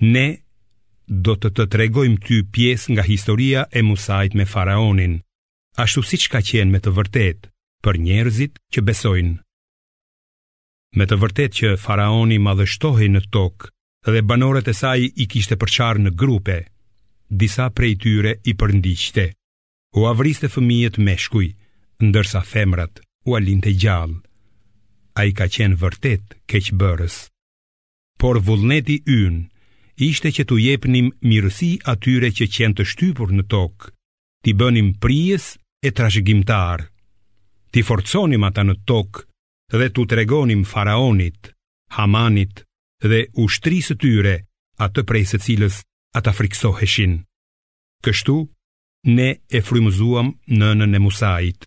Ne do të të tregojmë ty pjesë nga historia e Musait me faraonin, ashtu siç ka qenë me të vërtetë për njerëzit që besojnë. Me të vërtetë që faraoni madhështohej në tokë dhe banorët e saj i kishte përçarë në grupe, disa prej tyre i përndiqte. Ua vriste fëmijët meshkuj, ndërsa femrat ua linte gjallë. Ai ka qenë vërtet keqbërës. por vullneti ynë ishte që t'u jepnim mirësi atyre që qenë të shtypur në tokë, t'i bënim prijës e trashëgimtarë, t'i forconim ata në tokë dhe t'u tregonim faraonit, Hamanit dhe ushtrisë së tyre atë prej së cilës ata frikësoheshin. Kështu ne e frymëzuam nënën e Musait.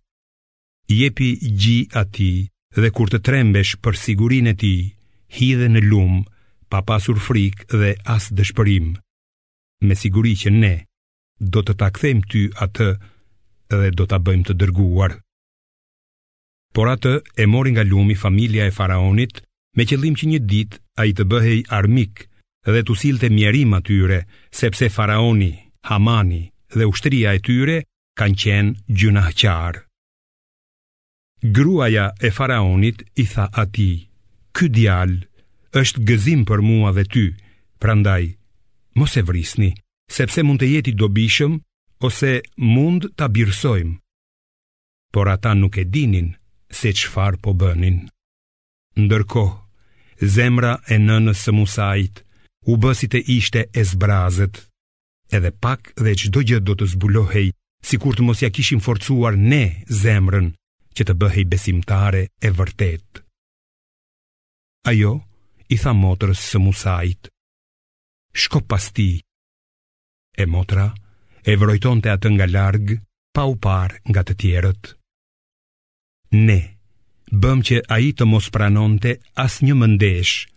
jepi gji atij dhe kur të trembesh për sigurinë e tij, hidhe në lum pa pasur frikë dhe as dëshpërim. Me siguri që ne do të ta kthejmë ty atë dhe do ta bëjmë të dërguar. Por atë e mori nga lumi familja e faraonit me qëllim që një ditë ai të bëhej armik dhe t'u sillte mjerim atyre, sepse faraoni, Hamani dhe ushtria e tyre kanë qenë gjynahqarë. Gruaja e faraonit i tha atij, ky djalë është gëzim për mua dhe ty, prandaj, mos e vrisni, sepse mund të jetë i dobishëm ose mund ta birësojmë. Por ata nuk e dinin se çfarë po bënin. Ndërkohë, zemra e nënës së Musait u bë si të ishte e zbrazët. Edhe pak dhe çdo gjë do të zbulohej, sikur të mos ia kishim forcuar ne zemrën që të bëhej besimtare e vërtetë. Ajo i tha motrës së Musait: "Shko pas tij." E motra e vrojtonte atë nga larg, pa u parë nga të tjerët. Ne bëmë që ai të mos pranonte asnjë mëndeshë.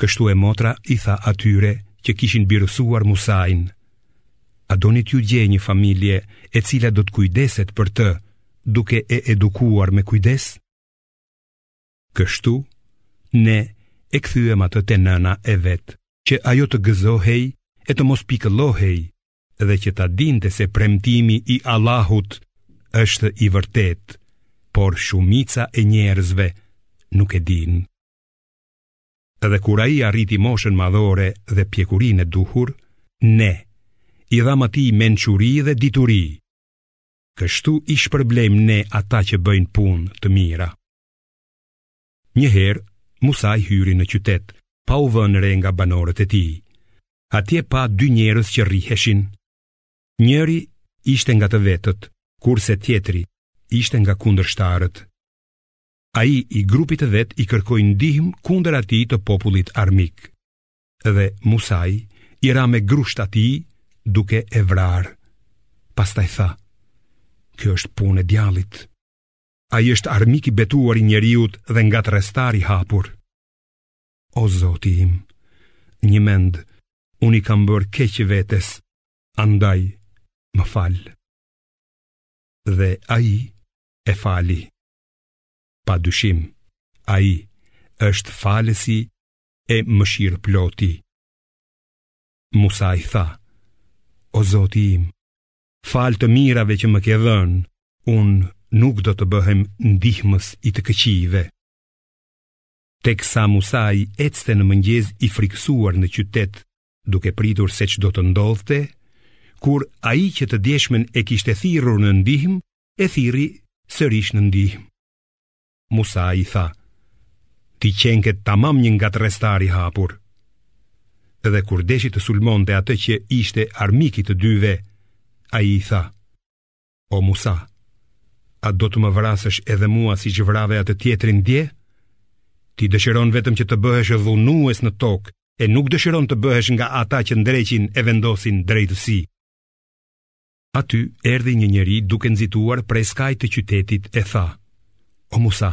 Kështu e motra i tha atyre që kishin birësuar Musain: A doni t'ju gjej një familje e cila do të kujdeset për të, duke e edukuar me kujdes? Kështu ne e kthyem atë te nëna e vet, që ajo të gëzohej e të mos pikëllohej dhe që ta dinte se premtimi i Allahut është i vërtetë, por shumica e njerëzve nuk e dinë. Dhe kur ai arriti moshën madhore dhe pjekurinë e duhur, ne i dhamë atij mençuri dhe dituri. Kështu i shpërblejmë ne ata që bëjnë punë të mira. Një herë, Musai hyri në qytet, pa u vënë re nga banorët e tij. Atje pa dy njerëz që rriheshin. Njëri ishte nga të vetët, kurse tjetri ishte nga kundërshtarët. Ai i grupit të vet i kërkoi ndihmë kundër atij të popullit armik. Dhe Musai i ra me grusht atij duke e vrarë. Pastaj tha: "Kjo është punë e djallit." Ai është armik i betuar i njeriut dhe ngatërrestar i hapur. O zoti im, njëmend, unë i kam bërë keq vetes, andaj, më fal. Dhe ai e fali. Pa dyshim, ai është falësi e mëshirëploti. Musai tha, o zoti im, Falë të mirave që më ke dhënë, unë nuk do të bëhem ndihmës i të këqijve. Teksa Musai ecte në mëngjes i frikësuar në qytet, duke pritur se ç'do të ndodhte, kur ai që të djeshmen e kishte thirrur në ndihmë, e thirri sërish në ndihmë. Musai tha, ti qenke tamam një ngatërrestar i hapur. Dhe kur deshi të sulmonte atë që ishte armik i të dyve, ai i tha, o Musa, a do të më vrasësh edhe mua siç vrave atë tjetrin dje? Ti dëshiron vetëm që të bëhesh dhunues në tokë, e nuk dëshiron të bëhesh nga ata që ndreqin e vendosin drejtësi. Aty erdhi një njeri duke nxituar prej skajit të qytetit e tha: O Musa,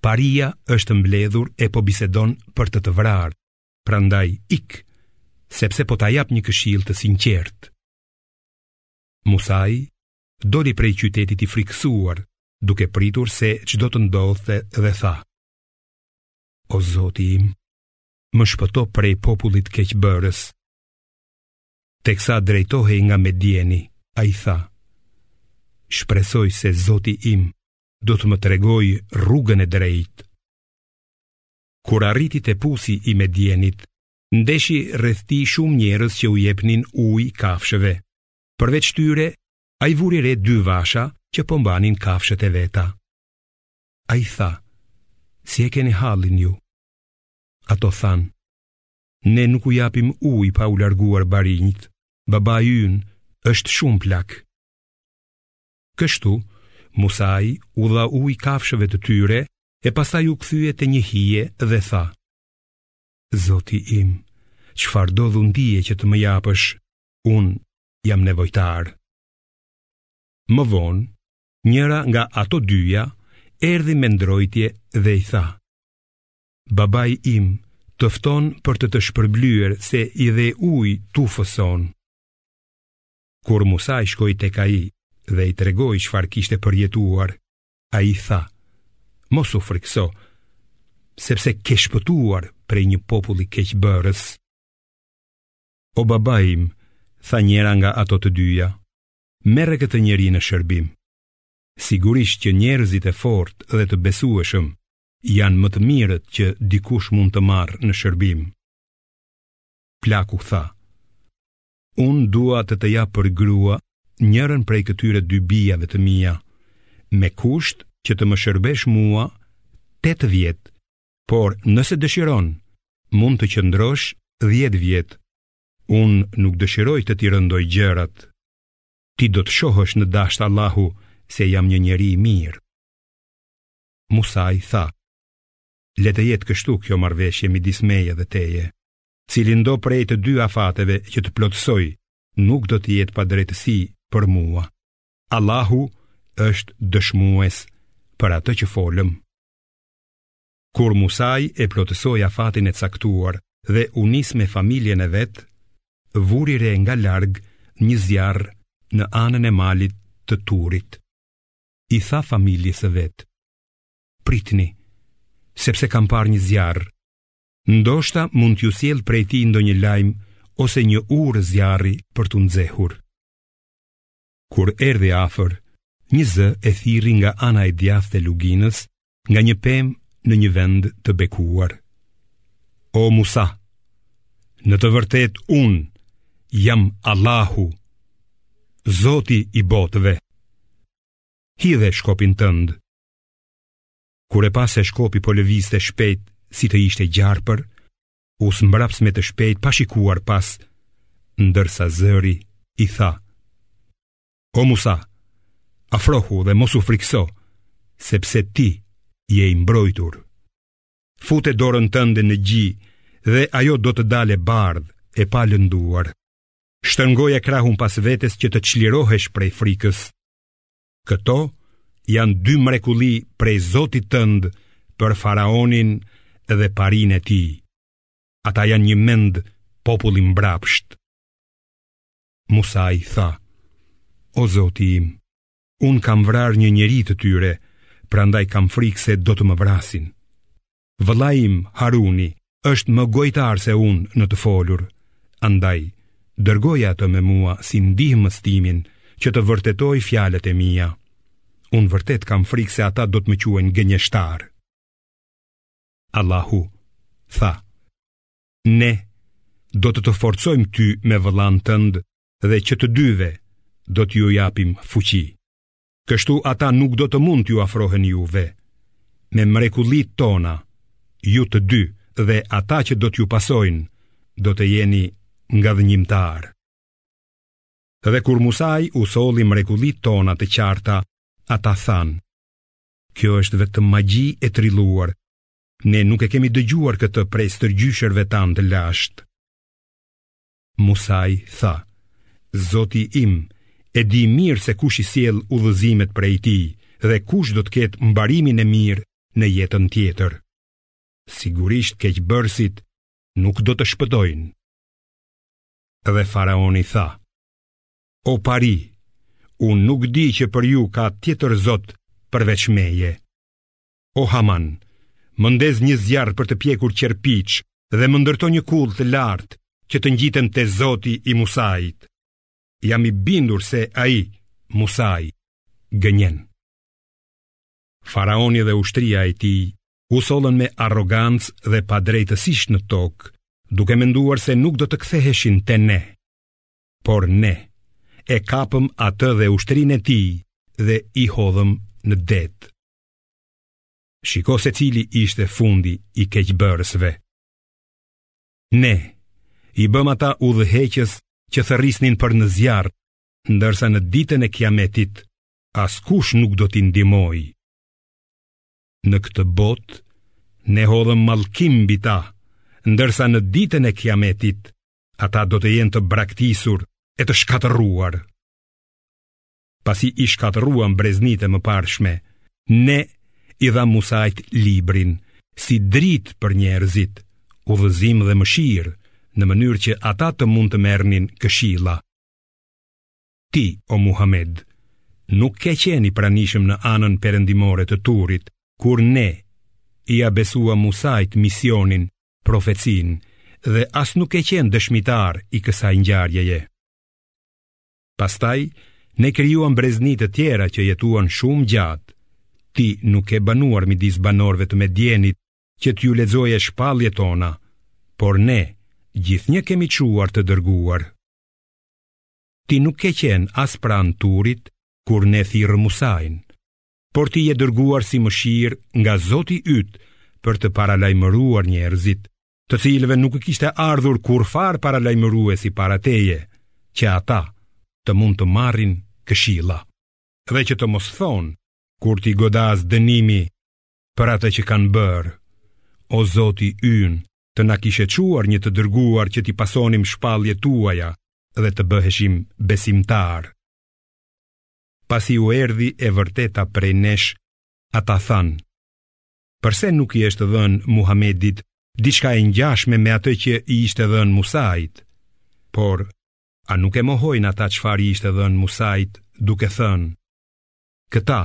paria është mbledhur e po bisedon për të të vrarë. Prandaj ik, sepse po ta jap një këshillë të sinqertë. Musai doli prej qytetit i frikësuar, duke pritur se ç'do të ndodhte dhe tha: O Zoti im, më shpëto prej popullit keqbërës. teksa drejtohej nga Medieni, ai tha: Shpresoj se Zoti im do të më tregojë rrugën e drejtë. Kur arriti te pusi i Medienit, ndeshi rreth tij shumë njerëz që u jepnin ujë kafshëve. Përveç tyre, ai vuri re dy vasha që po mbanin kafshët e veta. Ai tha: Si e keni hallin ju? Ato thanë: Ne nuk u japim ujë pa u larguar barinjt. Babai ynë është shumë plak. Kështu, Musai u dha ujë kafshëve të tyre e pastaj u kthye te një hije dhe tha: Zoti im, çfarëdo dhuntie që të më japësh, unë jam nevojtar. Më vonë, njëra nga ato dyja erdhi me ndrojtje dhe i tha: Babai im të fton për të të shpërblyer se i dhe uj tufës sonë. Kur Musai shkoi tek ai dhe i tregoi çfarë kishte përjetuar, ai tha, mos u frikëso, sepse ke shpëtuar prej një populli keqbërës. O babai im, tha njëra nga ato të dyja, merre këtë njeri në shërbim. Sigurisht që njerëzit e fortë dhe të besueshëm, janë më të mirët që dikush mund të marrë në shërbim. Plaku tha, unë dua të të jap për grua njërën prej këtyre dy bijave të mia, me kusht që të më shërbesh mua 8 vjet, por nëse dëshiron, mund të qëndrosh 10 vjet. Unë nuk dëshiroj të t'i rëndoj gjërat. Ti do të shohësh në dashtë Allahu se jam një njeri i mirë. Musai tha, Le të jetë kështu kjo marrëveshje midis meje dhe teje. Cilindo prej të dy afateve që të plotësoj, nuk do të jetë padrejtësi për mua. Allahu është dëshmues për atë që folëm. Kur Musai e plotësoi afatin e caktuar dhe u nis me familjen e vet, vuri re nga larg një zjarr në anën e malit të Turit. i tha familjes së vet. Pritni, sepse kam parë një zjarr. Ndoshta mund t'ju sjell prej tij ndonjë lajm ose një urë zjarri për t'u nxehur. Kur erdhi afër, një zë e thirri nga ana e djathtë e luginës nga një pemë në një vend të bekuar. O Musa, në të vërtetë unë jam Allahu, Zoti i botëve. Hidhe shkopin tënd. Kur e pa se shkopi po lëvizte shpejt si të ishte gjarpër, u zmbraps me të shpejtë pa shikuar pas, ndërsa zëri i tha, O Musa, afrohu dhe mos u frikso, sepse ti je i mbrojtur. Fute dorën tënde në gji dhe ajo do të dalë e bardhë, e palënduar. Shtërngoja krahun pas vetes që të çlirohesh prej frikës. Këto janë dy mrekulli prej Zotit tënd për faraonin dhe parinë e tij. Ata janë njëmend popull i mbrapshtë. Musai tha, O Zoti im, unë kam vrarë një njeri të tyre, prandaj kam frikë se do të më vrasin. Vëllai im, Haruni, është më gojëtar se unë në të folur, andaj, dërgoje atë me mua si ndihmësin tim që të vërtetojë fjalët e mia. Unë vërtet kam frikë se ata do të më quajnë gënjeshtar. Allahu tha, Ne do të të forcojmë ty me vëllanë tënd dhe që të dyve do t'ju japim fuqi. Kështu ata nuk do të mund t'ju afrohen juve. Me mrekullitë tona, ju të dy dhe ata që do t'ju pasojnë, do të jeni ngadhënjimtarë. Dhe kur Musai u solli mrekullitë tona të qarta, ata thanë, kjo është vetëm magji e trilluar, Ne nuk e kemi dëgjuar këtë prej stërgjyshërve tanë të lashtë. Musai tha, Zoti im e di mirë se kush i sjell udhëzimet prej tij dhe kush do të ketë mbarimin e mirë në jetën tjetër. Sigurisht keqbërësit nuk do të shpëtojnë. Dhe faraoni tha, O pari, unë nuk di që për ju ka tjetër zot përveç meje. O Haman, më ndiz një zjarr për të pjekur qerpiç dhe më ndërto një kullë të lartë që të ngjitem te Zoti i Musait. Jam i bindur se ai, Musai, gënjen. Faraoni dhe ushtria e tij u sollën me arrogancë dhe padrejtësisht në tokë, duke menduar se nuk do të ktheheshin te ne. Por ne e kapëm atë dhe ushtrinë e tij dhe i hodhëm në det. Shiko se cili ishte fundi i keqbërësve. Ne i bëmë ata udhëheqës që thërrisnin për në zjarr, ndërsa në ditën e Kiametit askush nuk do t'i ndihmojë. Në këtë botë ne hodhëm mallkim mbi ta, ndërsa në ditën e Kiametit ata do të jenë të braktisur e të shkatërruar. pasi i shkatërruam breznitë e mëparshme, ne i dhamë Musait librin si dritë për njerëzit, udhëzim dhe mëshirë, në mënyrë që ata të mund të merrnin këshilla. Ti, o Muhammed, nuk ke qenë i pranishëm në anën perëndimore të Turit, kur ne ia besuam Musait misionin, profecinë dhe as nuk ke qenë dëshmitar i kësaj ngjarjeje. Pastaj, ne krijuam brezni të tjera që jetuan shumë gjatë. Ti nuk ke banuar midis banorëve të Medjenit që t'ju lexoje shpalljet tona, por ne gjithnjë kemi çuar të dërguar. Ti nuk ke qenë as pranë turit kur ne thirrëm Musain, por ti je dërguar si mëshirë nga Zoti yt për të paralajmëruar njerëzit të cilëve nuk i kishte ardhur kurrfarë paralajmëruesi para teje, që ata të mund të marrin këshilla, dhe që të mos thonë kur t'i godasë dënimi për atë që kanë bërë, o Zoti ynë të na kishe çuar një të dërguar që t'i pasonim shpalljet tuaja dhe të bëheshim besimtarë. Pasi u erdhi e vërteta prej nesh, ata thanë, përse nuk i është dhënë Muhamedit diçka e ngjashme me atë që i ishte dhënë Musait? Por a nuk e mohojnë ata çfarë i ishte dhënë Musait, duke thënë: Këta,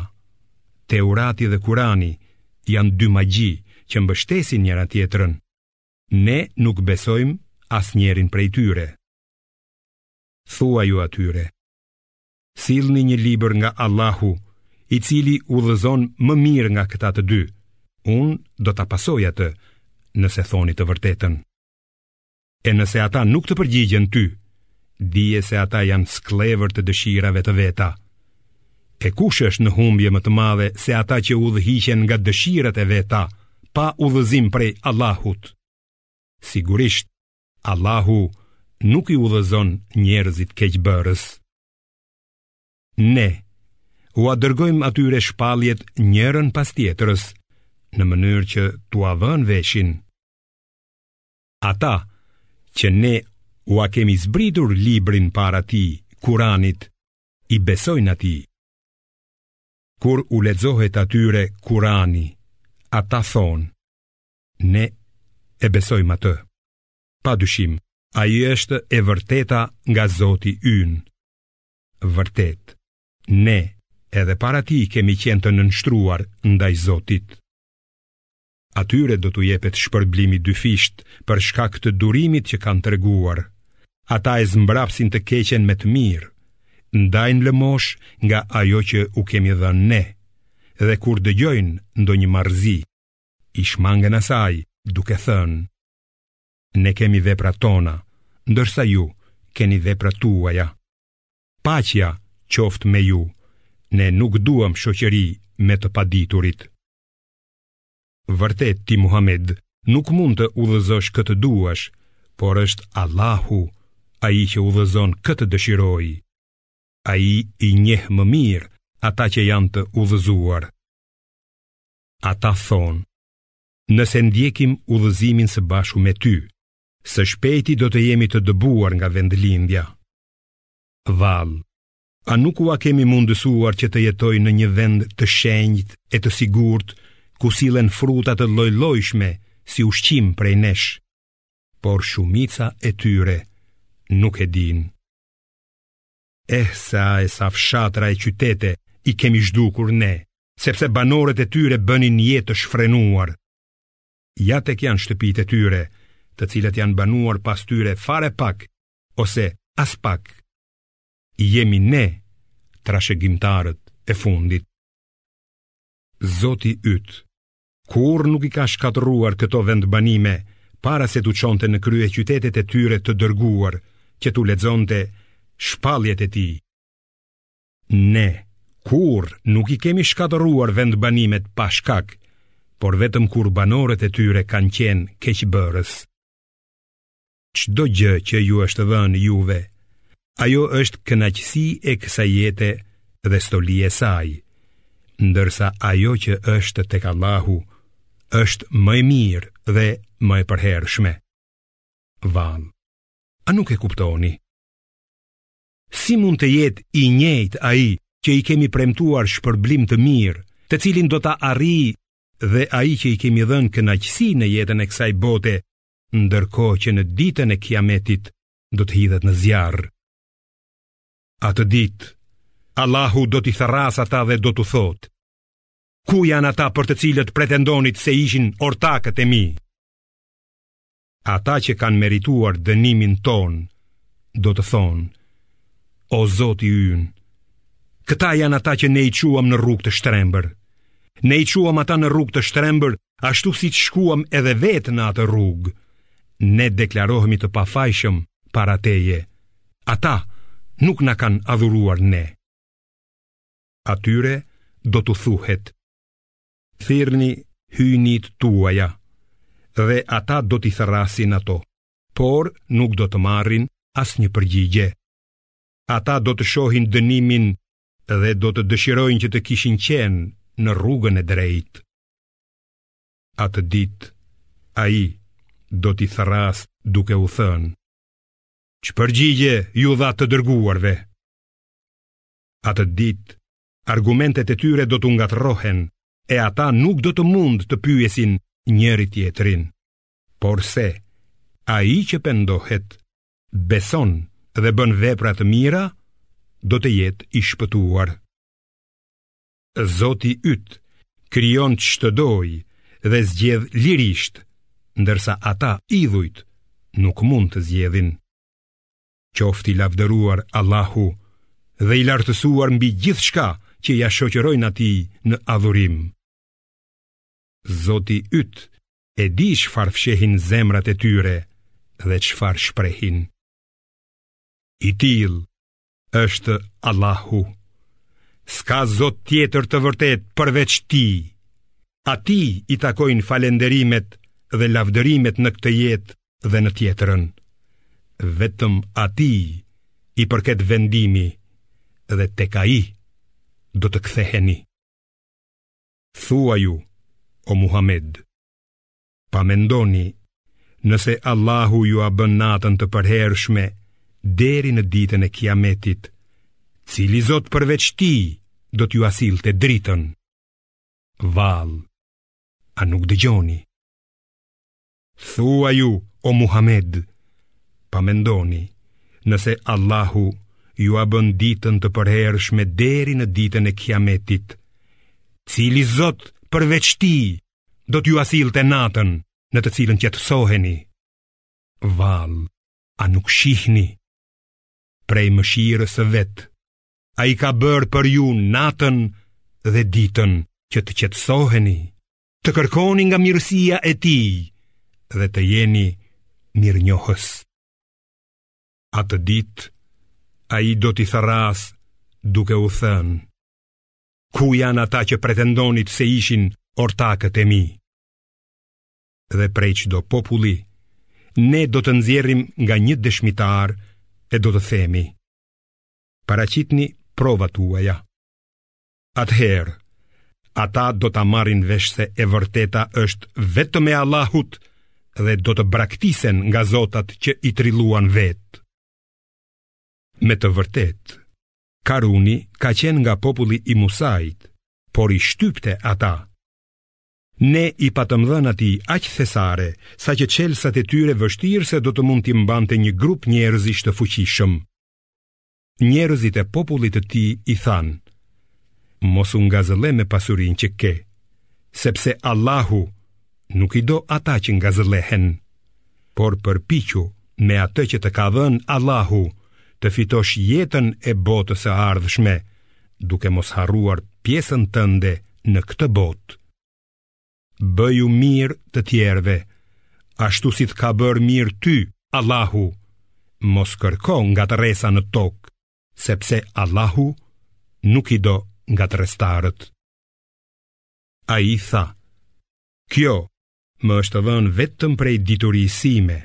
Teurati dhe Kurani, janë dy magji që mbështesin njëra-tjetrën. Ne nuk besojmë asnjërin prej tyre. Thuaju atyre: Sillni një libër nga Allahu, i cili udhëzon më mirë nga këta të dy. Unë do ta pasoj atë, nëse thoni të vërtetën. E nëse ata nuk të përgjigjen ty, dije se ata janë skllevër të dëshirave të veta. E kush është në humbje më të madhe se ata që udhëhiqen nga dëshirat e veta, pa udhëzim prej Allahut? Sigurisht, Allahu nuk i udhëzon njerëzit keqbërës. Ne ua dërgojmë atyre shpalljet njërën pas tjetrës, në mënyrë që t'ua vënë veshin. Ata që ne ua kemi zbritur librin para tij, Kuranit, i besojnë atij. Kur u lexohet atyre Kurani, ata thonë, Ne e besojmë atë. Pa dyshim, ai është e vërteta nga Zoti ynë. Vërtet, ne edhe para tij kemi qenë të nënshtruar ndaj Zotit. Atyre do t'u jepet shpërblimi dyfish për shkak të durimit që kanë treguar. Ata e zmbrapsin të keqen me të mirë, ndajnë lëmoshë nga ajo që u kemi dhënë ne, dhe kur dëgjojnë ndonjë marrëzi, i shmangen asaj duke thënë, ne kemi veprat tona, ndërsa ju keni veprat tuaja. Paqja qoftë me ju, ne nuk duam shoqëri me të paditurit. Vërtet ti Muhammed nuk mund të udhëzosh kë të duash, por është Allahu ai që udhëzon kë të dëshirojë. Ai i njeh më mirë ata që janë të udhëzuar. Ata thonë, nëse ndjekim udhëzimin së bashku me ty, së shpejti do të jemi të dëbuar nga vendlindja. Vallë, a nuk ua kemi mundësuar që të jetojnë në një vend të shenjtë e të sigurt, ku sillen fruta të llojllojshme si ushqim prej nesh, por shumica e tyre nuk e dinë. Eh sa e sa fshatra e qytete i kemi zhdukur ne, sepse banorët e tyre bënin jetë të shfrenuar. Ja tek janë shtëpitë e tyre, të cilat janë banuar pas tyre fare pak ose aspak. Jemi ne trashëgimtarët e fundit. Zoti yt Kurrë nuk i ka shkatërruar këto vendbanime para se t'u çonte në kryeqytetet e tyre të dërguar që t'u lexonte shpalljet e tij. Ne kurrë nuk i kemi shkatërruar vendbanimet pa shkak, por vetëm kur banorët e tyre kanë qenë keqbërës. çdo gjë që ju është dhënë juve. Ajo është kënaqësi e kësaj jete dhe stoli e saj, ndërsa ajo që është tek Allahu është më e mirë dhe më e përhershme. Vallë, a nuk e kuptoni? Si mund të jetë i njëjtë ai që i kemi premtuar shpërblim të mirë, të cilin do ta arrijë dhe ai që i kemi dhënë kënaqësi në jetën e kësaj bote, ndërkohë që në ditën e kiametit do të hidhet në zjarr. Atë ditë, Allahu do t'i thërrasë ata dhe do t'u thotë, ku janë ata për të cilët pretendonit se ishin ortakët e mi? Ata që kanë merituar dënimin tonë, do të thonë, o zoti ynë, këta janë ata që ne i çuam në rrugë të shtrembër, ne i çuam ata në rrugë të shtrembër ashtu siç shkuam edhe vetë në atë rrugë, ne deklarohemi të pafajshëm para teje, ata nuk na kanë adhuruar ne. Atyre do t'u thuhet, thirrni hyjnitë tuaja dhe ata do t'i thërrasin ato, por nuk do të marrin asnjë përgjigje. Ata do të shohin dënimin dhe do të dëshirojnë që të kishin qenë në rrugën e drejtë. Atë ditë, ai do t'i thërrasë duke u thënë, ç'përgjigje u dhatë të dërguarve. Atë ditë, argumentet e tyre do t'u ngatërrohen, e ata nuk do të mund të pyesin njëri-tjetrin. Porse, ai që pendohet, beson dhe bën vepra të mira, do të jetë i shpëtuar. Zoti yt krijon ç'të dojë dhe zgjedh lirisht, ndërsa ata idhujt nuk mund të zgjedhin. Qoftë i lavdëruar Allahu dhe i lartësuar mbi gjithçka që ia shoqërojnë atij në adhurim. Zoti yt e di çfarë fshehin zemrat e tyre dhe çfarë shprehin. I tillë është Allahu. S'ka zot tjetër të vërtetë përveç tij. Atij i takojnë falënderimet dhe lavdërimet në këtë jetë dhe në tjetrën. Vetëm atij i përket vendimi dhe tek ai do të ktheheni. Thuaju, o Muhamed, Pa mendoni, nëse Allahu jua bën natën të përhershme deri në ditën e kiametit, cili zot përveç tij do t'jua sillte dritën? Vallë, a nuk dëgjoni? Thuaju, o Muhamed, pa mendoni, nëse Allahu jua bën ditën të përhershme deri në ditën e kiametit, cili zot përveç tij do t'jua sillte natën në të cilën qetësoheni. Vallë, a nuk shihni? Prej mëshirës së vet, ai ka bërë për ju natën dhe ditën që të qetësoheni, të kërkoni nga mirësia e tij dhe të jeni mirënjohës. Atë ditë, ai do t'i thërrasë duke u thënë, Ku janë ata që pretendonit se ishin ortakët e mi? Dhe prej çdo populli, ne do të nxjerrim nga një dëshmitar e do të themi, paraqitni provat tuaja. Atëherë, ata do ta marrin vesh se e vërteta është vetëm e Allahut dhe do të braktisen nga zotat që i trilluan vetë. Me të vërtetë, Karuni ka qenë nga populli i Musait, por i shtypte ata. Ne i patëm dhënë atij aq thesare, saqë çelësat e tyre vështirë se do të mund t'i mbante një grup njerëzish të fuqishëm. Njerëzit e popullit të tij i thanë, mos u ngazëlle me pasurinë që ke, sepse Allahu Nuk i do ata që ngazëllehen, por përpiqu me atë që të ka dhënë Allahu të fitosh jetën e botës së ardhshme, duke mos harruar pjesën tënde në këtë botë. Bëju mirë të tjerëve, ashtu si të ka bërë mirë ty, Allahu, mos kërko ngatërresa në tokë, sepse Allahu nuk i do ngatërrestarët. Ai tha, kjo më është dhënë vetëm prej diturisë sime.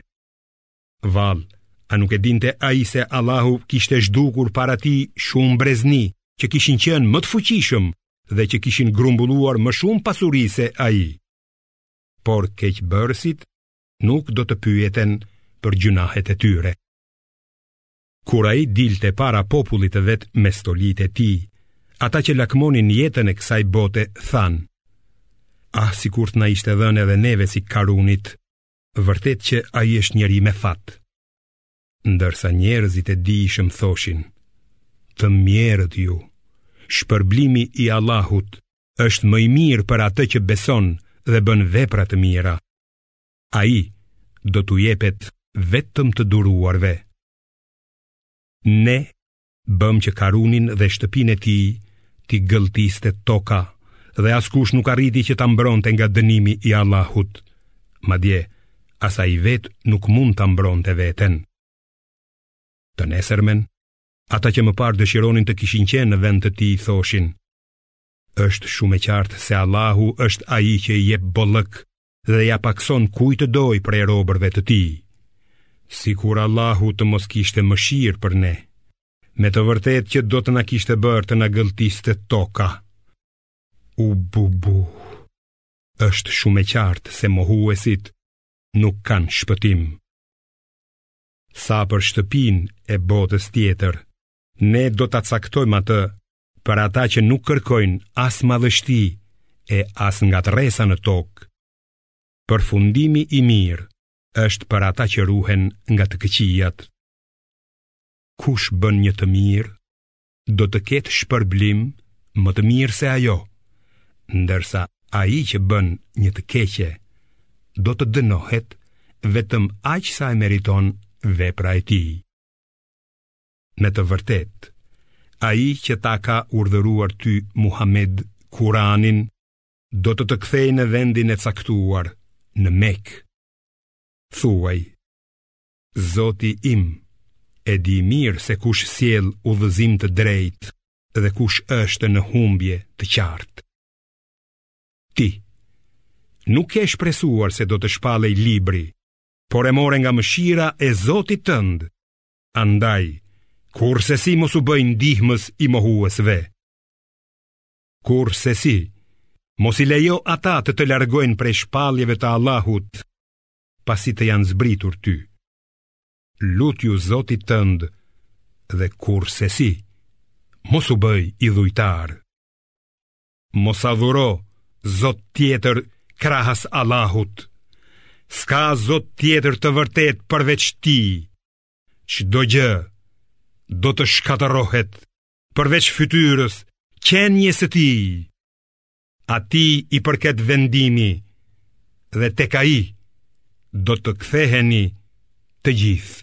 Vallë, a nuk e dinte ai se Allahu kishte zhdukur para tij shumë brezni që kishin qenë më të fuqishëm dhe që kishin grumbulluar më shumë pasuri se ai. Por keqbërësit nuk do të pyeten për gjynahet e tyre. Kur ai dilte para popullit të vet me stolitë e tij, ata që lakmonin jetën e kësaj bote thanë, Ah, sikur të na ishte dhënë edhe neve si Karunit, vërtet që ai është njeri me fat. Ndërsa njerëzit e dijshëm thoshin, të mjerët ju, shpërblimi i Allahut është më i mirë për atë që beson dhe bën vepra të mira. ai do t'u jepet vetëm të duruarve. Ne bëmë që Karunin dhe shtëpinë e tij t'i gëlltiste toka dhe askush nuk arriti që ta mbronte nga dënimi i Allahut. Madje as ai vetë nuk mund ta mbronte veten. Të nesërmen, ata që më parë dëshironin të kishin qenë në vend të tij thoshin: Është shumë e qartë se Allahu është ai që i jep bollëk dhe ia pakëson kujt të dojë prej robërve të tij, sikur Allahu të mos kishte mëshirë për ne, me të vërtetë që do të na kishte bërë të na gëlltiste toka. Ububu, është shumë e qartë se mohuesit nuk kanë shpëtim. Sa për shtëpinë e botës tjetër, ne do ta caktojmë atë për ata që nuk kërkojnë as madhështi e as ngatërresa në tokë, përfundimi i mirë është për ata që ruhen nga të këqijat. Kush bën një të mirë, do të ketë shpërblim më të mirë se ajo, ndërsa ai që bën një të keqe, do të dënohet vetëm aq sa e meriton vepra e tij. Me të vërtetë, ai që ta ka urdhëruar ty Muhamed Kuranin, do të të kthejë në vendin e caktuar në Mekë. Thuaj, Zoti im, e di mirë se kush sjell udhëzim të drejtë dhe kush është në humbje të qartë. Ti, nuk ke shpresuar se do të shpallej libri, por e more nga mëshira e Zotit tënd, Andaj, kurrsesi mos u bëj ndihmës i mohuesve. Kurrsesi, mos i lejo ata të të largojnë prej shpalljeve të Allahut, pasi të janë zbritur ty. Lutju Zotit tënd dhe kurrsesi, mos u bëj idhujtar. Mos adhuro Zot tjetër krahas Allahut. S'ka Zot tjetër të vërtetë përveç tij. Çdo gjë do të shkatërrohet përveç fytyrës qenies së tij. Atij i përket vendimi dhe tek ai do të ktheheni të gjithë.